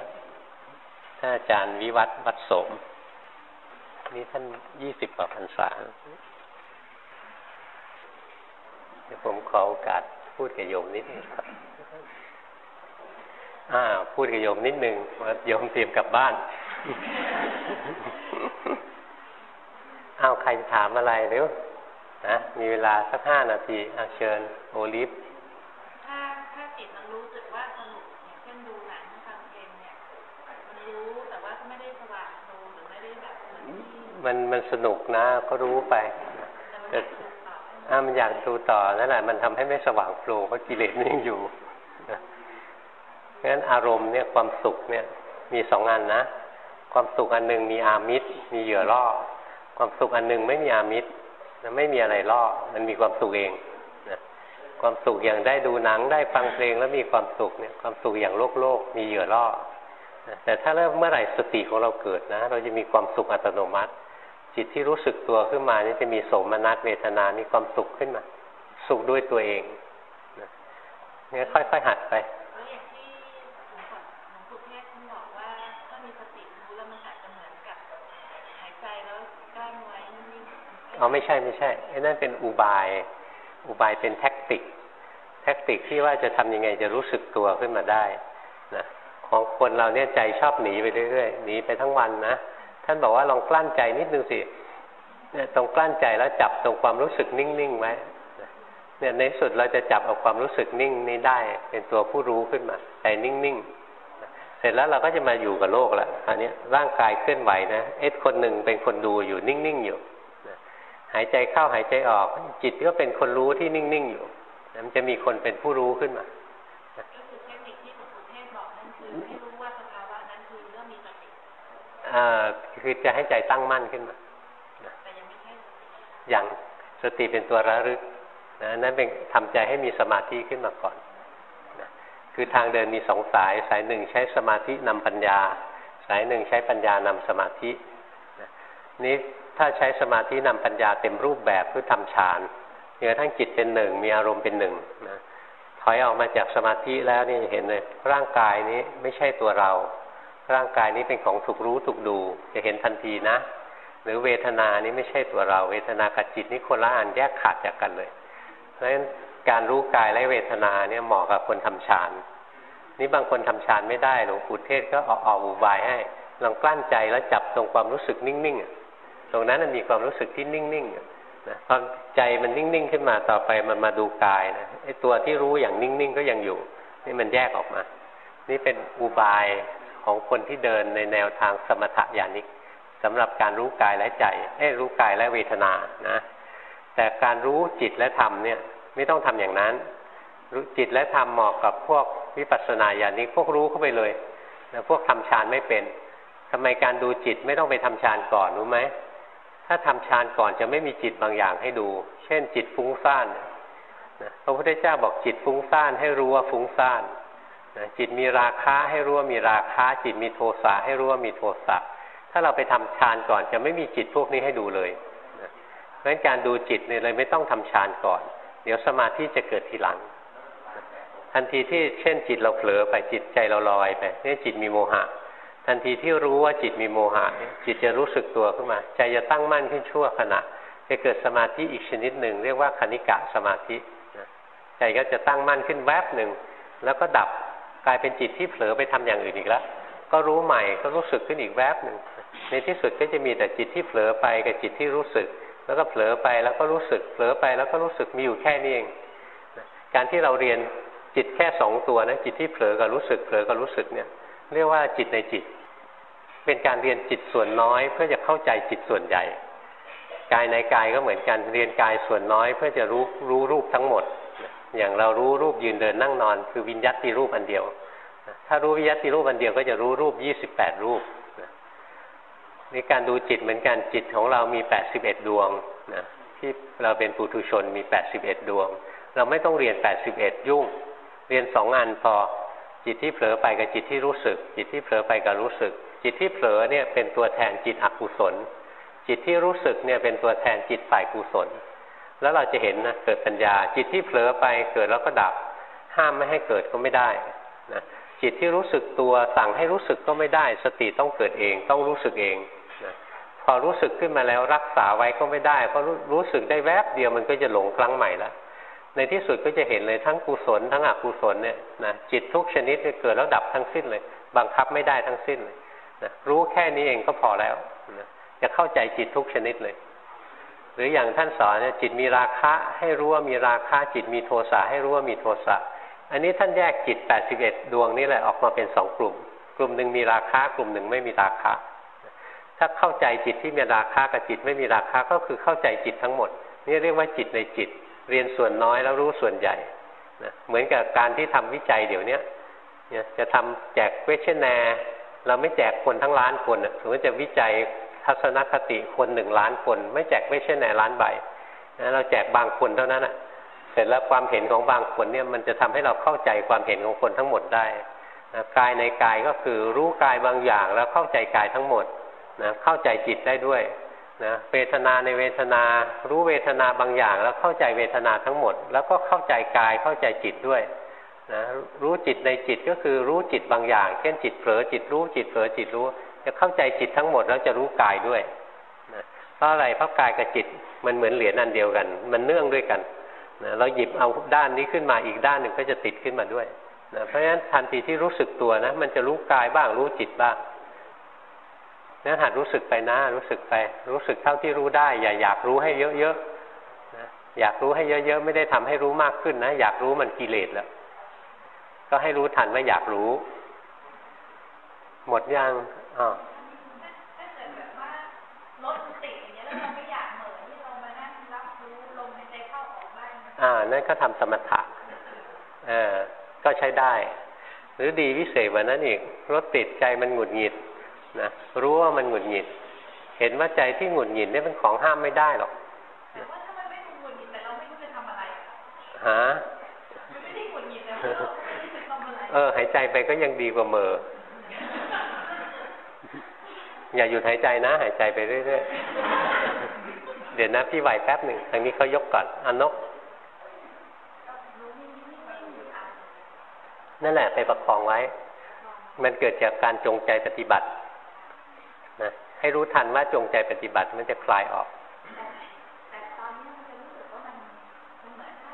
ท่านอาจารย์วิวัฒวัดสม นี่ท่านยี่สิบกว่าพรรษา เดี๋ยวผมขอโอกาสพูดกับโยมนิดนึงครับอ่า พูดกับโยมนิดนึงว่าโยมเตรียมกลับบ้านอ้าวใครถามอะไรเร็วนะมีเวลาสักห้านาทีอาเชิญโอลิฟถ้าถ้าจิตมันรู้สึกว่าสนุกอย่างเช่นดูหนังฟังเพลงเนี่ยมันรู้แต่ว่าไม่ได้สว่างดูหรือไม่ได้แบบเหมือนที่มันมันสนุกนะก็รู้ไปแต่ มันอยามันอยากดูต่อนั่นแหละมันทำให้ไม่สว่างโปร่งเพราะกิเลสมันยังอยู่นะเพราะฉะนั้นอารมณ์เนี่ยความสุขเนี่ยมีสองอันนะ ความสุขอันหนึ่งมีอามิตร มีเหยื่อล่อ ความสุขอันหนึ่งไม่มีอามิตรไม่มีอะไรล่อ มันมีความสุขเองนะความสุขอย่างได้ดูหนังได้ฟังเพลงแล้วมีความสุขเนี่ยความสุขอย่างโลกโลกมีเหยื่อล่อแต่ถ้าเริ่มเมื่อไหร่สติของเราเกิดนะ เราจะมีความสุขอัตโนมัติ จิตที่รู้สึกตัวขึ้นมานี่จะมีโสมนัสเวทนา มีความสุขขึ้นมา สุขด้วยตัวเองนะเนี่ยค่อยๆหัดไปแล้วอย่างที่หลวงพ่อหลวงปู่เทศท่านบอกว่าถ้ามีสติรู้แล้วมันอาจจะเหมือนกับหายใจแล้วกล้ามไว้นิ่งๆอ๋อไม่ใช่ไม่ใช่ไอ้นั่นเป็นอุบาย อุบายเป็นแท็กติก แท็กติกที่ว่าจะทำยังไงจะรู้สึกตัวขึ้นมาได้นะของคนเราเนี่ยใจชอบหนีไปเรื่อยๆหนีไปทั้งวันนะ ท่านบอกว่าลองกลั้นใจนิดนึงสิเนี่ยตรงกลั้นใจแล้วจับตรงความรู้สึกนิ่งๆไว้เนี่ยในสุดเราจะจับเอาความรู้สึกนิ่งนี้ได้ เป็นตัวผู้รู้ขึ้นมาใจนิ่งๆ เสร็จแล้วเราก็จะมาอยู่กับโลกแล้วอันนี้ร่างกายเคลื่อนไหวนะเอ็ดคนหนึ่งเป็นคนดูอยู่นิ่งๆอยู่หายใจเข้าหายใจออก จิตก็เป็นคนรู้ที่นิ่งๆอยู่มันจะมีคนเป็นผู้รู้ขึ้นมา อ่าคือจะให้ใจตั้งมั่นขึ้นมาแต่ยังไม่ใช่สติอย่างสติเป็นตัวระลึกนะนั่นเป็นทำใจให้มีสมาธิขึ้นมาก่อนนะคือทางเดินมีสองสาย สายหนึ่งใช้สมาธินำปัญญา สายหนึ่งใช้ปัญญานำสมาธินะนี้ถ้าใช้สมาธินำปัญญาเต็มรูปแบบเพื่อทำฌานเนื้อทั้งจิตเป็นหนึ่งมีอารมณ์เป็นหนึ่งนะถอยออกมาจากสมาธิแล้วนี่เห็นเลยร่างกายนี้ไม่ใช่ตัวเรา ร่างกายนี้เป็นของถูกรู้ถูกดู จะเห็นทันทีนะ หรือเวทนานี้ไม่ใช่ตัวเรา เวทนากับจิตนี่คนละอันแยกขาดจากกันเลย เพราะฉะนั้นการรู้กายและเวทนาเนี่ยเหมาะกับคนทำฌานนี่บางคนทำฌานไม่ได้หลวงปู่เทศก็ออกออกอุบายให้ลองกลั้นใจแล้วจับตรงความรู้สึกนิ่งๆตรงนั้นมันมีความรู้สึกที่นิ่งๆนะพอใจมันนิ่ง ๆ ขึ้นมาต่อไปมันมาดูกายนะไอ้ตัวที่รู้อย่างนิ่ง ๆ ก็ยังอยู่ นี่มันแยกออกมา นี่เป็นอุบาย ของคนที่เดินในแนวทางสมถะญาณิกสำหรับการรู้กายและใจเอ้รู้กายและเวทนานะแต่การรู้จิตและธรรมเนี่ยไม่ต้องทำอย่างนั้น รู้จิตและธรรมเหมาะกับพวกวิปัสสนาญาณิกพวกรู้เข้าไปเลยนะพวกทำฌานไม่เป็นทำไมการดูจิตไม่ต้องไปทำฌานก่อนรู้ไหมถ้าทำฌานก่อนจะไม่มีจิตบางอย่างให้ดู เช่นจิตฟุ้งซ่านนะพระพุทธเจ้าบอกจิตฟุ้งซ่านให้รู้ว่าฟุ้งซ่าน นะจิตมีราคะให้รู้ว่ามีราคะจิตมีโทสะให้รู้ว่ามีโทสะถ้าเราไปทำฌานก่อนจะไม่มีจิตพวกนี้ให้ดูเลยนะเพราะฉะนั้นการดูจิตเนี่ยเลยไม่ต้องทำฌานก่อน เดี๋ยวสมาธิจะเกิดทีหลัง ทันทีที่เช่นจิตเราเผลอไปจิตใจเราลอยไปนี่จิตมีโมหะ ทันทีที่รู้ว่าจิตมีโมหะจิตจะรู้สึกตัวขึ้นมา ใจจะตั้งมั่นขึ้นชั่วขณะจะเกิดสมาธิอีกชนิดหนึ่ง เรียกว่าคณิกะสมาธิใจก็จะตั้งมั่นขึ้นแวบหนึ่งแล้วก็ดับ กลายเป็นจิตที่เผลอไปทำอย่างอื่นอีกแล้ว ก็รู้ใหม่ก็รู้สึกขึ้นอีกแวบหนึ่งในที่สุดก็จะมีแต่จิตที่เผลอไปกับจิตที่รู้สึก แล้วก็เผลอไปแล้วก็รู้สึก เผลอไปแล้วก็รู้สึกมีอยู่แค่นี้เองการที่เราเรียนจิตแค่สองตัวนะจิตที่เผลอกับรู้สึกเผลอกับรู้สึกเนี่ยเรียกว่าจิตในจิต เป็นการเรียนจิตส่วนน้อย เพื่อจะเข้าใจจิตส่วนใหญ่ กายในกายก็เหมือนกันเรียนกายส่วนน้อย เพื่อจะรู้รู้รูปทั้งหมด อย่างเรารู้รูปยืนเดินนั่งนอน คือวิญญัติรูปอันเดียว ถ้ารู้วิญญัติรูปอันเดียวก็จะรู้รูปยี่สิบแปดรูปนี่การดูจิตเหมือนกันจิตของเรามีแปดสิบเอ็ดดวงนะที่เราเป็นปุถุชนมีแปดสิบเอ็ดดวง เราไม่ต้องเรียนแปดสิบเอ็ดยุ่ง เรียนสองอันพอจิตที่เผลอไปกับจิตที่รู้สึก จิตที่เผลอไปกับรู้สึก จิตที่เผลอเนี่ยเป็นตัวแทนจิตอกุศล จิตที่รู้สึกเนี่ยเป็นตัวแทนจิตฝ่ายกุศล แล้วเราจะเห็นนะเกิดปัญญา จิตที่เผลอไปเกิดแล้วก็ดับ ห้ามไม่ให้เกิดก็ไม่ได้นะจิตที่รู้สึกตัวสั่งให้รู้สึกก็ไม่ได้ สติต้องเกิดเอง ต้องรู้สึกเองนะพอรู้สึกขึ้นมาแล้วรักษาไว้ก็ไม่ได้ เพราะรู้สึกได้แวบเดียวมันก็จะหลงครั้งใหม่ล้วในที่สุดก็จะเห็นเลยทั้งกุศลทั้งอกุศลเนี่ยนะจิตทุกชนิดเกิดแล้วดับทั้งสิ้นเลย บังคับไม่ได้ทั้งสิ้นเลยนะรู้แค่นี้เองก็พอแล้วนะจะเข้าใจจิตทุกชนิดเลย หรืออย่างท่านสอนเนี่ยจิตมีราคะให้รู้ว่ามีราคะจิตมีโทสะให้รู้ว่ามีโทสะอันนี้ท่านแยกจิตแปดสิบเอ็ดดวงนี่แหละออกมาเป็นสองกลุ่ม กลุ่มหนึ่งมีราคะกลุ่มหนึ่งไม่มีราคะถ้าเข้าใจจิตที่มีราคะกับจิตไม่มีราคะก็คือเข้าใจจิตทั้งหมด นี่เรียกว่าจิตในจิต เรียนส่วนน้อยแล้วรู้ส่วนใหญ่นะเหมือนกับการที่ทำวิจัยเดี๋ยวนี้เนี่ยจะทำแจกเวชแนเราไม่แจกคนทั้งล้านคนสมมติจะวิจัย ทัศนคติคนหนึ่งล้านคน ไม่แจกเวชแนร์ล้านใบนะเราแจกบางคนเท่านั้นอะ เสร็จแล้วความเห็นของบางคนเนี่ยมันจะทำให้เราเข้าใจความเห็นของคนทั้งหมดได้นะกายในกายก็คือรู้กายบางอย่างแล้วเข้าใจกายทั้งหมดนะเข้าใจจิตได้ด้วยนะเวทนาในเวทนา รู้เวทนาบางอย่าง แล้วเข้าใจเวทนาทั้งหมด แล้วก็เข้าใจกายเข้าใจจิตด้วยนะรู้จิตในจิตก็คือรู้จิตบางอย่าง เช่นจิตเผลอจิตรู้จิตเผลอจิตรู้ จะเข้าใจจิตทั้งหมดแล้วจะรู้กายด้วยนะเพราะอะไรเพราะกายกับจิตมันเหมือนเหรียญอันเดียวกัน มันเนื่องด้วยกันนะเราหยิบเอาด้านนี้ขึ้นมาอีกด้านหนึ่งก็จะติดขึ้นมาด้วยนะเพราะฉะนั้นทันทีที่รู้สึกตัวนะ มันจะรู้กายบ้างรู้จิตบ้างนั้นหัดรู้สึกไปนะ รู้สึกไป รู้สึกเท่าที่รู้ได้ อย่าอยากรู้ให้เยอะๆนะอยากรู้ให้เยอะๆไม่ได้ทำให้รู้มากขึ้นนะอยากรู้มันกิเลสแล้วก็ให้รู้ทันว่าอยากรู้ หมดยัง อ๋ออ่า นั่นก็ทำสมถะเออก็ใช้ได้ หรือดีวิเศษกว่านั้นอีก รถติดใจมันหงุดหงิดนะรู้ว่ามันหงุดหงิด เห็นว่าใจที่หงุดหงิดนี่เป็นของห้ามไม่ได้หรอกแต่ว่าถ้ามันไม่หงุดหงิดแต่เราไม่รู้จะทำอะไรฮะมันไม่ได้หงุดหงิดแล้วเออ หายใจไปก็ยังดีกว่าเมอ อย่าหยุดหายใจนะ หายใจไปเรื่อยๆ เดี๋ยวนะพี่ไหวแป๊บหนึ่งทางนี้เขายกก่อนอนนก นั่นแหละไปประคองไว้ มันเกิดจากการจงใจปฏิบัตินะให้รู้ทันว่าจงใจปฏิบัติมันจะคลายออกแต่ตอนนี้มันจะรู้สึกว่ามันมันเหมือนถ้า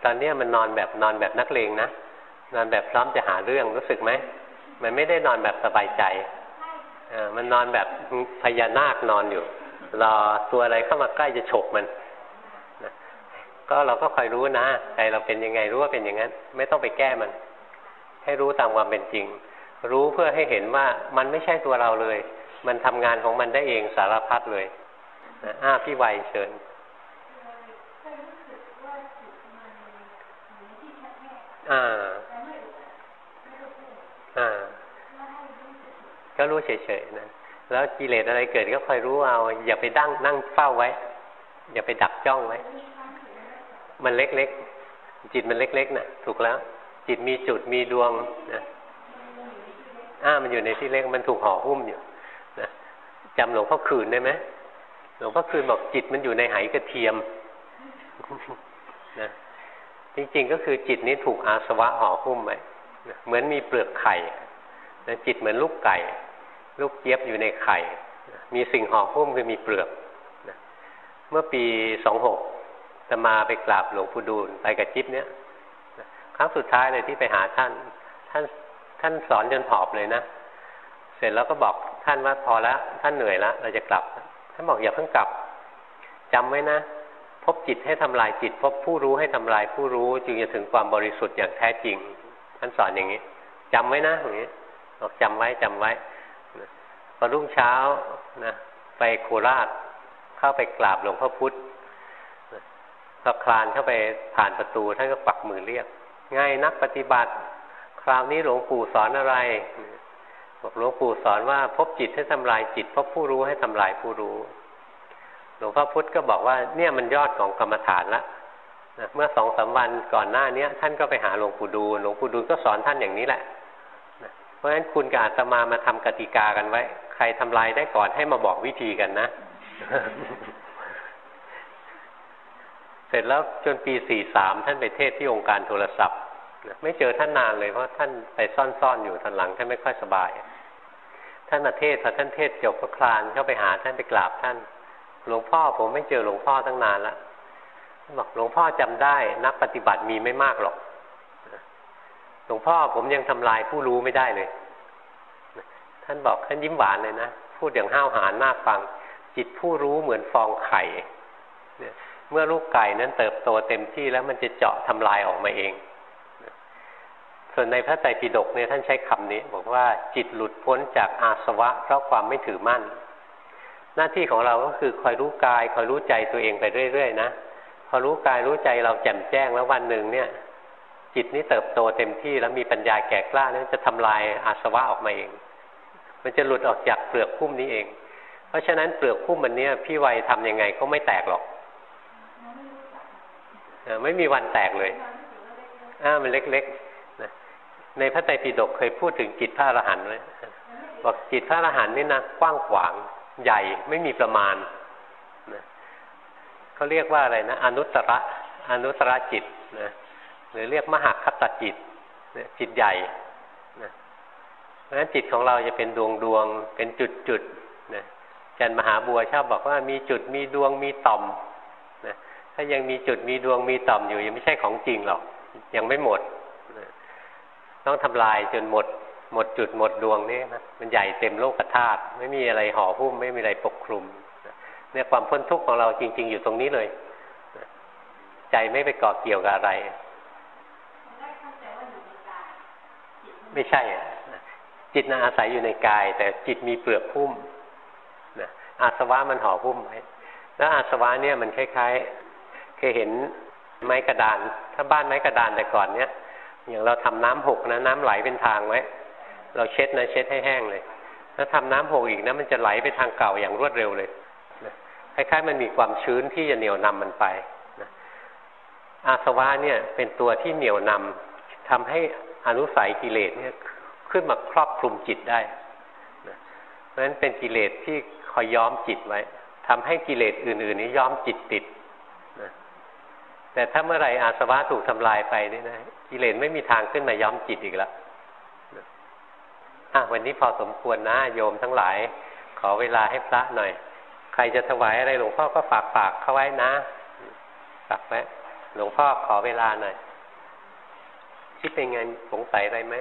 หรือนเหมือนมันมันนอนนิ่งๆอยู่แต่แล้วพอมีอะไรขึ้นมาอ่ามันจะ alert ขึ้นมาตอนนี้มันนอนแบบนอนแบบนักเลงนะนอนแบบพร้อมจะหาเรื่องรู้สึกไหมมันไม่ได้นอนแบบสบายใจอ่มันนอนแบบพญานาคนอนอยู่ รอตัวอะไรเข้ามาใกล้จะฉกมันก็เราก็คอยรู้นะใจเราเป็นยังไงรู้ว่าเป็นอย่างนั้น ไม่ต้องไปแก้มัน ให้รู้ตามความเป็นจริง รู้เพื่อให้เห็นว่ามันไม่ใช่ตัวเราเลย มันทำงานของมันได้เองสารพัดเลยอ้าพี่ไวเชิญ อ่า อ่า ก็รู้เฉยๆนะ แล้วกิเลสอะไรเกิดก็คอยรู้เอา อย่าไปดั้งนั่งเฝ้าไว้ อย่าไปดักจ้องไว้ มันเล็กๆ จิตมันเล็กๆนะถูกแล้ว จิตมีจุดมีดวงนะอ่ามันอยู่ในที่เล็กมันถูกห่อหุ้มอยู่นะจำหลวงพ่อคืนได้ไหมหลวงพ่อคืนบอกจิตมันอยู่ในไหกระเทียมนะ จริงๆก็คือจิตนี้ถูกอาสวะห่อหุ้มไว้เหมือนมีเปลือกไข่จิตเหมือนลูกไก่ ลูกเจี๊ยบอยู่ในไข่ มีสิ่งห่อหุ้มคือมีเปลือกเมื่อปีสองหกจะมาไปกราบหลวงปู่ดูลไปกับจิ๊บเนี้ยครั้งสุดท้ายเลยที่ไปหาท่าน ท่านท่านสอนจนหอบเลยนะ เสร็จแล้วก็บอกท่านว่าพอแล้วท่านเหนื่อยแล้วเราจะกลับ ท่านบอกอย่าเพิ่งกลับจำไว้นะ พบจิตให้ทำลายจิต พบผู้รู้ให้ทำลายผู้รู้ จึงจะถึงความบริสุทธิ์อย่างแท้จริง ท่านสอนอย่างนี้จำไว้นะอย่างนี้บอกจำไว้จำไว้พอรุ่งเช้านะไปโคราชเข้าไปกราบหลวงพ่อพุธพอคลานเข้าไปผ่านประตูท่านก็ปักมือเรียก ง่ายนักปฏิบัติ คราวนี้หลวงปู่สอนอะไรบอกหลวงปู่สอนว่าพบจิตให้ทำลายจิต พบผู้รู้ให้ทำลายผู้รู้ หลวงพ่อพุธก็บอกว่าเนี่ยมันยอดของกรรมฐานละนะเมื่อสองสาวันก่อนหน้าเนี้ย ท่านก็ไปหาหลวงปู่ดูลหลวงปู่ดูลก็สอนท่านอย่างนี้แหละนะเพราะฉะนั้นคุณกับอาตมามาทำกติกากันไว้ ใครทำลายได้ก่อนให้มาบอกวิธีกันนะ เสร็จแล้วจนปีสี่สามท่านไปเทศที่องค์การโทรศัพท์ไม่เจอท่านนานเลยเพราะท่านไปซ่อนๆอยู่ทันหลังท่านไม่ค่อยสบาย ท่านมาเทศพอท่านเทศจบก็คลานเข้าไปหาท่านไปกราบท่าน หลวงพ่อผมไม่เจอหลวงพ่อตั้งนานแล้วบอกหลวงพ่อจำได้นักปฏิบัติมีไม่มากหรอกหลวงพ่อผมยังทำลายผู้รู้ไม่ได้เลย ท่านบอกท่านยิ้มหวานเลยนะ พูดอย่างห้าวหาญน่าฟัง จิตผู้รู้เหมือนฟองไข่เมื่อลูกไก่นั้นเติบโตเต็มที่แล้วมันจะเจาะทำลายออกมาเอง ส่วนในพระไตรปิฎกเนี่ยท่านใช้คำนี้ บอกว่าจิตหลุดพ้นจากอาสวะ เพราะความไม่ถือมั่น หน้าที่ของเราก็คือคอยรู้กายคอยรู้ใจตัวเองไปเรื่อยๆนะพอรู้กายรู้ใจเราแจ่มแจ้งแล้ววันหนึ่งเนี่ย จิตนี้เติบโตเต็มที่แล้วมีปัญญาแก่กล้านั้นจะทำลายอาสวะออกมาเอง มันจะหลุดออกจากเปลือกพุ่มนี้เอง เพราะฉะนั้นเปลือกพุ่มมันเนี้ยพี่วัยทํำยังไงก็ไม่แตกหรอกไม่มีวันแตกเลยอ่ามันเล็กๆนะในพระไตรปิฎกเคยพูดถึงจิตพระอรหันต์ไว้บอกจิตพระอรหันต์นี่นะกว้างขวาง ใหญ่ไม่มีประมาณนะเขาเรียกว่าอะไรนะอนุตระอนุตระจิตนะหรือเรียกมหาคตจิตจิตใหญ่นะเพราะฉะนั้นจิตของเราจะเป็นดวงดวงเป็นจุดจุดนะจันมหาบัวชอบบอกว่ามีจุดมีดวงมีต่อมนะถ้ายังมีจุดมีดวงมีต่อมอยู่ยังไม่ใช่ของจริงหรอก ยังไม่หมดนะต้องทำลายจนหมด หมดจุดหมดดวงนี่นะมันใหญ่เต็มโลกธาตุไม่มีอะไรห่อหุ้มไม่มีอะไรปกคลุมเนี่ยความพ้นทุกข์ของเราจริง ๆ อยู่ตรงนี้เลย ใจไม่ไปเกาะเกี่ยวกับอะไร ไม่ใช่อะจิตนะอาศัยอยู่ในกาย แต่จิตมีเปลือกหุ้มนะอาสวะมันห่อหุ้มไว้แล้วอาสวะเนี่ยมันคล้ายๆเคยเห็นไม้กระดาน ถ้าบ้านไม้กระดานแต่ก่อนเนี้ยอย่างเราทำน้ำหกนะน้ำไหลเป็นทางไว้ เราเช็ดนะเช็ดให้แห้งเลยแล้วทำน้ำหกอีกนะมันจะไหลไปทางเก่าอย่างรวดเร็วเลยคล้ายๆมันมีความชื้นที่จะเหนี่ยวนำมันไปนะอาสวะเนี่ยเป็นตัวที่เหนี่ยวนำทำให้อนุสัยกิเลสเนี่ยขึ้นมาครอบคลุมจิตได้นะเพราะฉะนั้นเป็นกิเลสที่คอยย้อมจิตไว้ทำให้กิเลสอื่นๆ นี้ย้อมจิตติดนะแต่ถ้าเมื่อไรอาสวะถูกทำลายไปนี่นะกิเลสไม่มีทางขึ้นมาย้อมจิตอีกแล้ว อะวันนี้พอสมควรนะโยมทั้งหลาย ขอเวลาให้พระหน่อย ใครจะถวายอะไรหลวงพ่อก็ฝากฝากเข้าไว้นะฝากไว้หลวงพ่อขอเวลาหน่อยที่เป็นไงสงสัยอะไรไหม